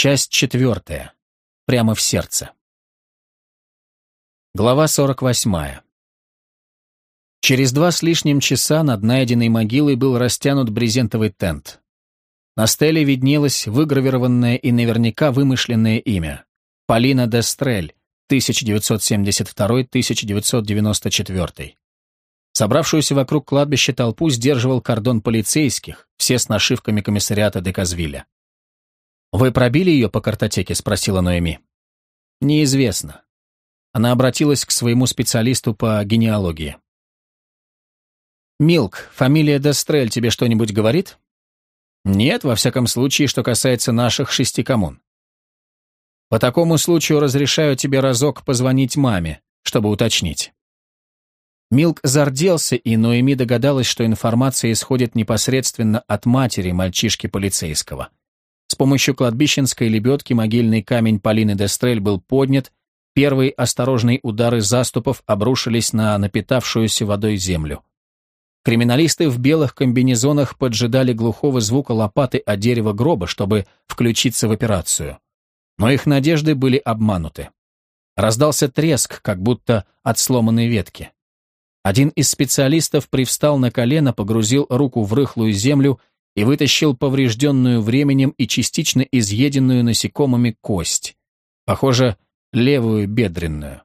Часть четвертая. Прямо в сердце. Глава 48. Через два с лишним часа над найденной могилой был растянут брезентовый тент. На стеле виднелось выгравированное и наверняка вымышленное имя. Полина Дестрель, 1972-1994. Собравшуюся вокруг кладбища толпу сдерживал кордон полицейских, все с нашивками комиссариата Деказвиля. «Вы пробили ее по картотеке?» – спросила Ноэми. «Неизвестно». Она обратилась к своему специалисту по генеалогии. «Милк, фамилия Дестрель тебе что-нибудь говорит?» «Нет, во всяком случае, что касается наших шести коммун». «По такому случаю разрешаю тебе разок позвонить маме, чтобы уточнить». Милк зарделся, и Ноэми догадалась, что информация исходит непосредственно от матери мальчишки полицейского. С помощью кладбищенской лебедки могильный камень Полины Дестрель был поднят, первые осторожные удары заступов обрушились на напитавшуюся водой землю. Криминалисты в белых комбинезонах поджидали глухого звука лопаты о дерево гроба, чтобы включиться в операцию. Но их надежды были обмануты. Раздался треск, как будто от сломанной ветки. Один из специалистов привстал на колено, погрузил руку в рыхлую землю и вытащил поврежденную временем и частично изъеденную насекомыми кость. Похоже, левую бедренную.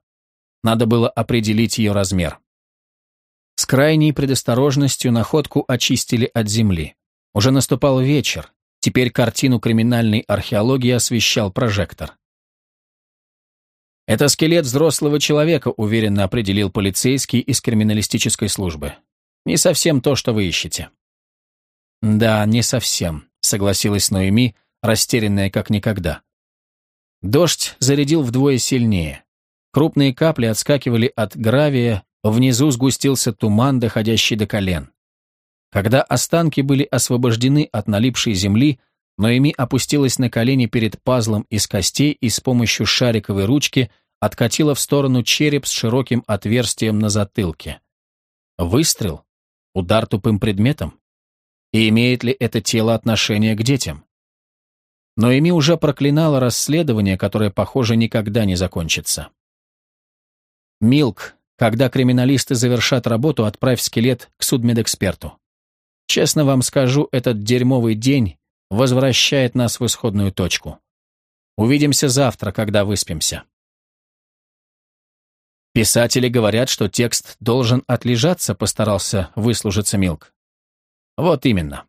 Надо было определить ее размер. С крайней предосторожностью находку очистили от земли. Уже наступал вечер, теперь картину криминальной археологии освещал прожектор. «Это скелет взрослого человека», — уверенно определил полицейский из криминалистической службы. «Не совсем то, что вы ищете». «Да, не совсем», — согласилась Ноэми, растерянная как никогда. Дождь зарядил вдвое сильнее. Крупные капли отскакивали от гравия, внизу сгустился туман, доходящий до колен. Когда останки были освобождены от налипшей земли, Ноэми опустилась на колени перед пазлом из костей и с помощью шариковой ручки откатила в сторону череп с широким отверстием на затылке. Выстрел? Удар тупым предметом? И имеет ли это тело отношение к детям? Ноэми уже проклинала расследование, которое, похоже, никогда не закончится. «Милк, когда криминалисты завершат работу, отправь скелет к судмедэксперту. Честно вам скажу, этот дерьмовый день возвращает нас в исходную точку. Увидимся завтра, когда выспимся. Писатели говорят, что текст должен отлежаться, постарался выслужиться Милк. Вот именно.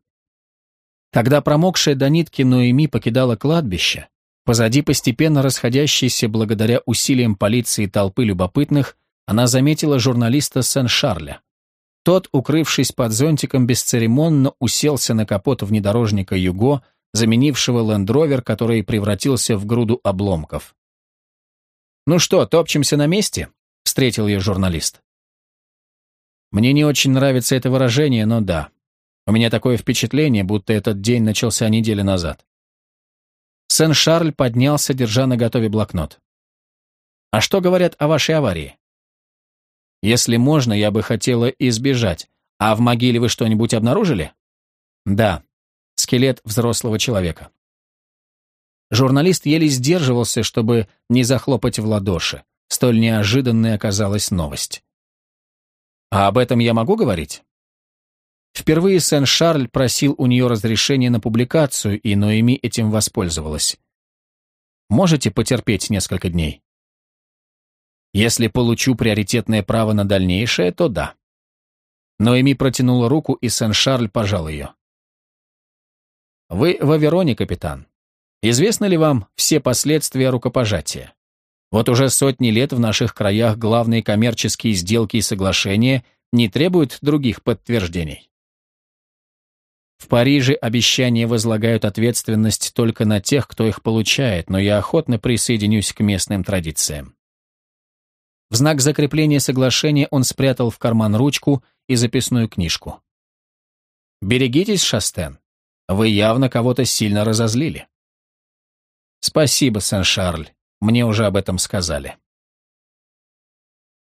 Когда промокшая до нитки Ноэми покидала кладбище, позади постепенно расходящейся благодаря усилиям полиции толпы любопытных, она заметила журналиста Сен-Шарля. Тот, укрывшись под зонтиком, бесцеремонно уселся на капот внедорожника «Юго», заменившего лендровер, который превратился в груду обломков. «Ну что, топчемся на месте?» — встретил ее журналист. «Мне не очень нравится это выражение, но да. У меня такое впечатление, будто этот день начался неделю назад». Сен-Шарль поднялся, держа на готове блокнот. «А что говорят о вашей аварии?» Если можно, я бы хотела избежать. А в могиле вы что-нибудь обнаружили? Да. Скелет взрослого человека. Журналист еле сдерживался, чтобы не захлопать в ладоши. Столь неожиданной оказалась новость. А об этом я могу говорить? Впервые Сен-Шарль просил у нее разрешения на публикацию, и Ноэми этим воспользовалась. Можете потерпеть несколько дней? Если получу приоритетное право на дальнейшее, то да. Ноэми протянула руку, и Сен-Шарль пожал ее. Вы в Авероне, капитан. Известны ли вам все последствия рукопожатия? Вот уже сотни лет в наших краях главные коммерческие сделки и соглашения не требуют других подтверждений. В Париже обещания возлагают ответственность только на тех, кто их получает, но я охотно присоединюсь к местным традициям. В знак закрепления соглашения он спрятал в карман ручку и записную книжку. «Берегитесь, Шастен. Вы явно кого-то сильно разозлили». «Спасибо, Сен-Шарль. Мне уже об этом сказали».